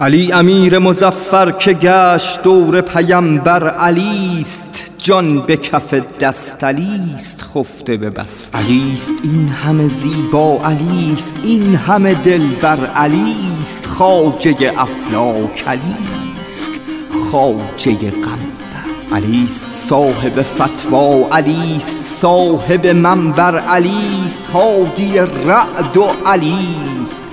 علی امیر مزفر که گشت دور پیمبر علی است جان به کف دست علی است خفته به بست. علی است این همه زیبا علی است این همه دل بر علی است خواجه افلاک علی است خواجه قنبر علی است صاحب فتوا علی است صاحب منبر علی است هادی رعد و علی است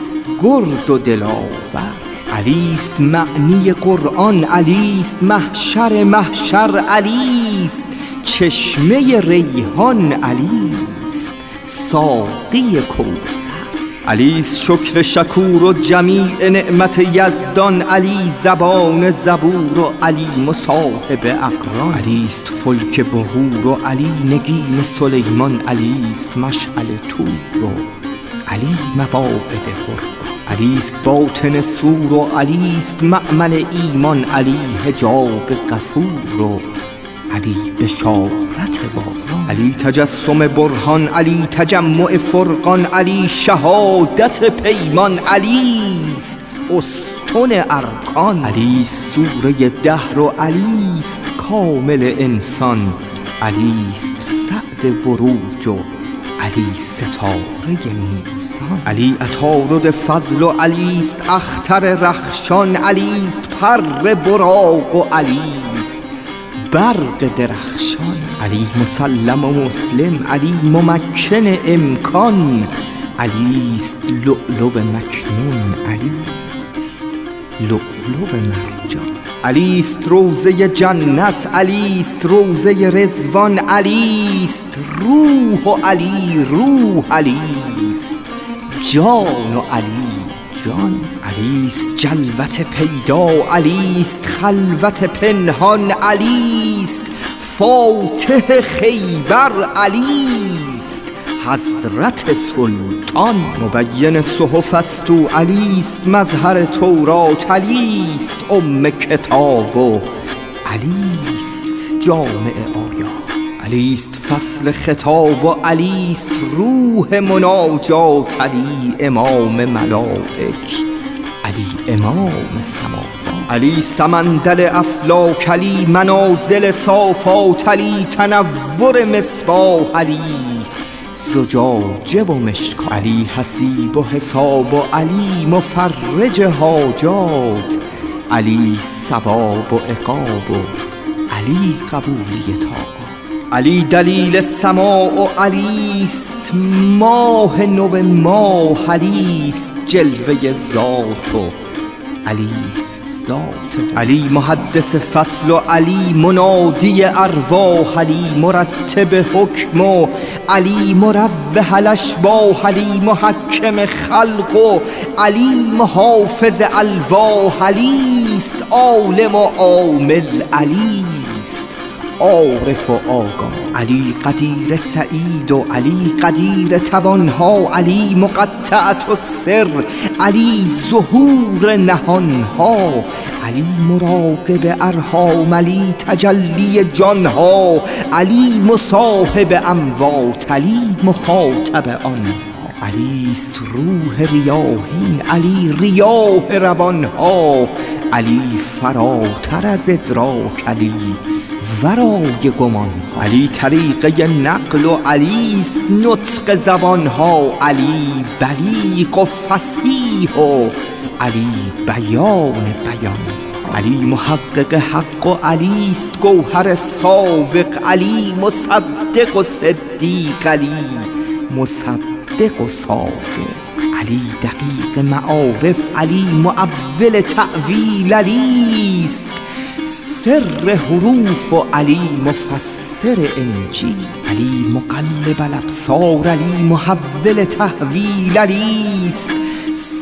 گرد و دلاور علی است معنی قرآن علی است محشر محشر علی است چشمه ریحان علی است ساقی کوثر. علی است شکر شکور و جمیع نعمت یزدان علی زبان زبور و علی مصاحب اقران. علی است فلک بهور و علی نگین سلیمان علی است مشعل طور و علی مواعد قرآن. علی است باطن سور و علی است مأمن ایمان علی حجاب غفور و علی بشارت باران علی تجسم برهان علی تجمع فرقان علی شهادت پیمان علی است استن ارکان. علی سوره دهر و علی است کامل انسان علی است سعد بروج و علی ستاره میزان. علی عطارد فضل و علی است اختر رخشان علی است پر براق و علی است برق درخشان. علی مسلم و مسلم علی ممکن امکان علی است لؤلؤ مکنون علی است لؤلؤ مرجان. علی است روضه جنت علی است روضه رضوان علی است روح و علی روح علی است جان و علی جان علی است جلوت پیدا علی است خلوت پنهان علی است فاتح خیبر علی است حضرت سلطان مبین صحف است او علی است مظهر تورات علی است ام کتاب و علی است جامع آیات. علی است فصل خطاب و علی است روح مناجات علی امام ملائک علی امام سماوات. علی سمندل افلاک علی منازل صافات علی تنور مصباح علی زجاجه و مشکات علی حسیب و حساب و علی مفرج حاجات. علی ثواب و عقاب و علی قبولی طاعات علی دلیل سماع و علی است ماه نو ماه علی است جلوه ذات و علی ذات علی محدث فصل و علی منادی ارواح علی مرتب حکم و علی مروح الاشباح علی محکم خلق و علی محافظ الواح علی است عالم و عامل علی. عارف و آگاه. علی قدیر سعید و علی قدیر توانها. علی مقطعت السر علی ظهور نهانها. علی مراقب ارحام. علی تجلی جانها. علی مصاحب اموات. علی مخاطب آنها. علی روح ریاحین علی ریاح روانها. علی فراتر از ادراک علی. ورای گمان. علی طریقه نقل و علی است نطق زبانها. علی بلیغ و فصیح و علی بیان بیان. علی محقق حق و علی است گوهر سابق. علی مصدق و صدیق. علی مصدق و صادق. علی دقیق معارف. علی معول تأویل علی است سر حروف و علی مفسر انجیل علی مقلب الابصار علی محول تحویل علی است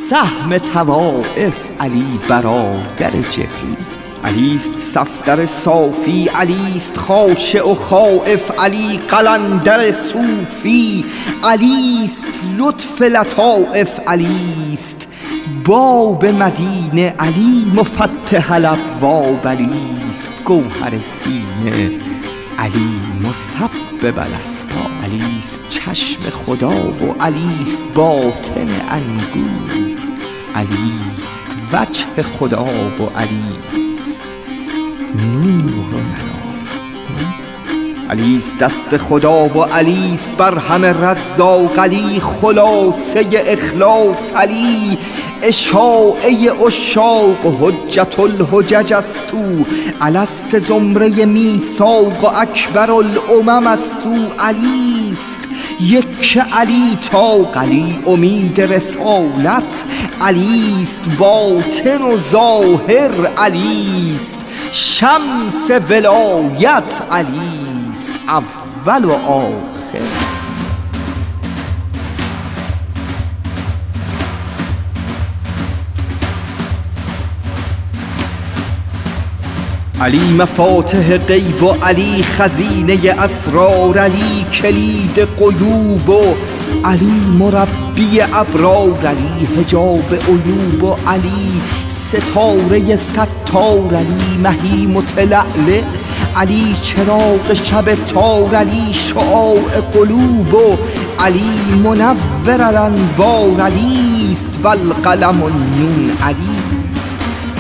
سهم طوائف علی برادر جبریل علی است صفدر صافی علی است خاشع و خائف علی قلندر صوفی. علی است لطف لطایف علی است باب مدینه علی مفتح الابواب علی است گوهر سینه. علی مسبب علی است چشم خدا و علی است باطن انگور. علیست وجه خدا و علیست نور و علیست دست خدا و علیست بر همه رزاق علی خلاصه اخلاص علی اشاعه اشاق حجت الحجج است او. الست زمره میساق و اکبر الامم است او. علیست یک علی تا قلی امید رسالت. علیست باطن و ظاهر علیست شمس ولایت علیست اول و آخر. علی مفاتح غیب و علی خزینه اسرار علی کلید قیوب و علی مربی ابرار علی حجاب عیوب و علی ستاره ستار علی مهی متلعلع علی چراغ شب تار علی شعاع قلوب و علی منور الانوار علی است و القلم نون علی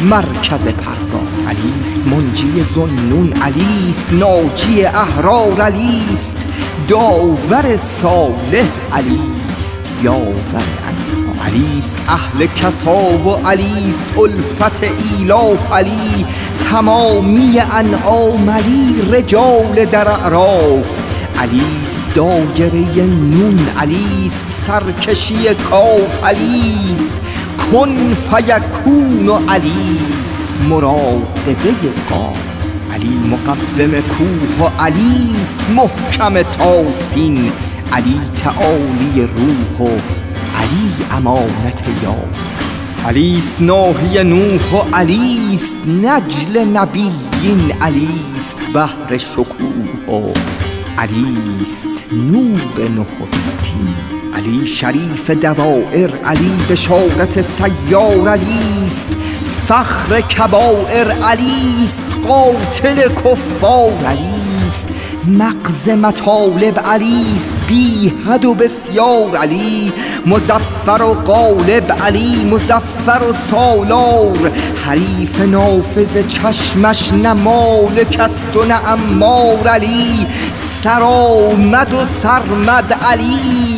مرکز پرگار علیست منجی زنون علیست ناجی احرار علیست داور صالح علیست یاور انسان علیست اهل کسا و علیست الفت ایلاف علی تمامی انعام علی رجال در اعراف. علیست دایره نون علیست سرکشی کاف علیست کن فیکون و علی مراقبه قاف علی مقوم کوه و علیست محکم تاسین. علی تعالی روح و علی امانت یاس علیست ناهی نوح و علیست نجل نبیین. علیست بحر شکوه و علیست نور نخستین. علی شریف دوائر علی بشارت سیار علیست فخر کبائر علیست قاتل کفار علیست مغز مطالب علیست بی حد و بسیار علی. مزفر و غالب علی مزفر و سالار. حریف نافذ چشمش نه مالک است و نه امار علی. سرآمد و سرمد علیست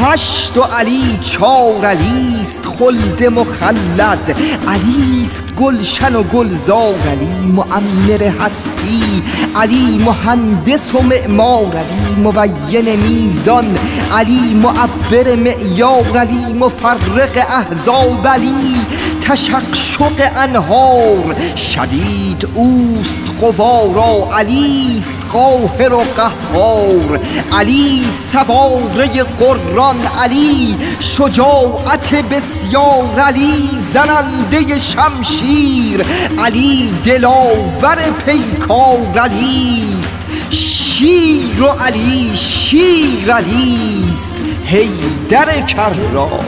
هشت و علی چار علیست خلد مخلد. علیست گلشن و گلزار علی معمر هستی. علی مهندس و معمار علی مبین میزان. علی معبر معیار علی مفرق احزاب علی. تشقشق انهار. شدید اوست قوارا علیست قاهر و قهار. علی سواره قران علی شجاعت بسیار. علی زننده شمشیر. علی دلاور پیکار. علیست شیر و علی شیر علیست هی در کرا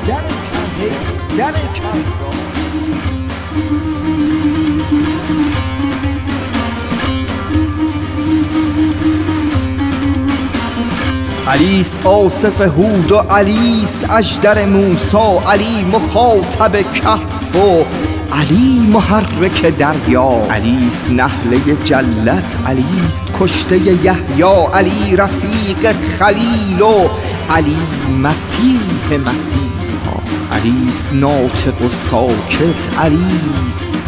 در علیست آصف هود و علیست اجدر موسا علی مخاطب کهف و علی محرک دریا. علیست نحله جلت علیست کشته یحیا علی رفیق خلیل و علی مسیح مسیحا علیست ناطق و ساکت علیست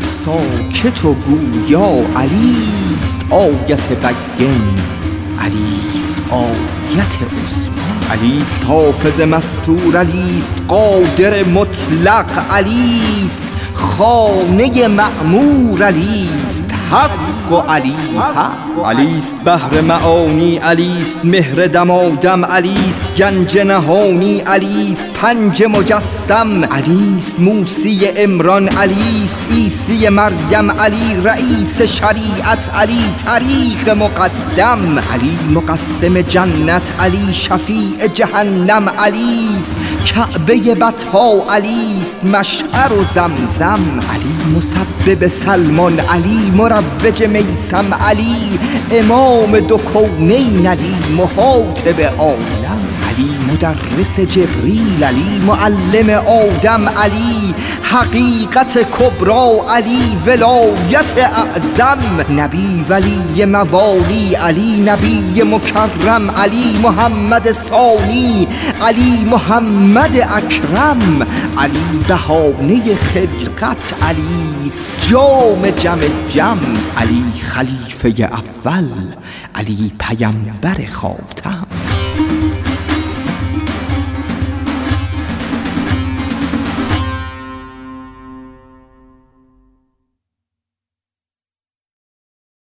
ساکت و گویا علیست آیت بگین علیست آیت عثمان. علیست حافظ مستور علیست قادر مطلق علیست خانه معمور علیست حق و علی حق علیست بهر معانی علیست مهر دمادم علیست گنج نهانی علیست پنج مجسم علیست موسی امران علیست عیسی مریم علی رئیس شریعت علی طریق مقدم علی مقسم جنت علی شفیع جهنم علیست کعبه بطها علیست مشعر و زمزم علی مسبب سلمان علی مروج میسم علی امام دو کونین علی محاطب علی مدرس جبریل علی معلم آدم علی حقیقت کبرا علی ولایت اعظم نبی ولی موالی علی نبی مکرم علی محمد ثانی علی محمد اکرم علی بهانه خلقت علی جام جم جم علی خلیفه اول علی پیمبر خاتم.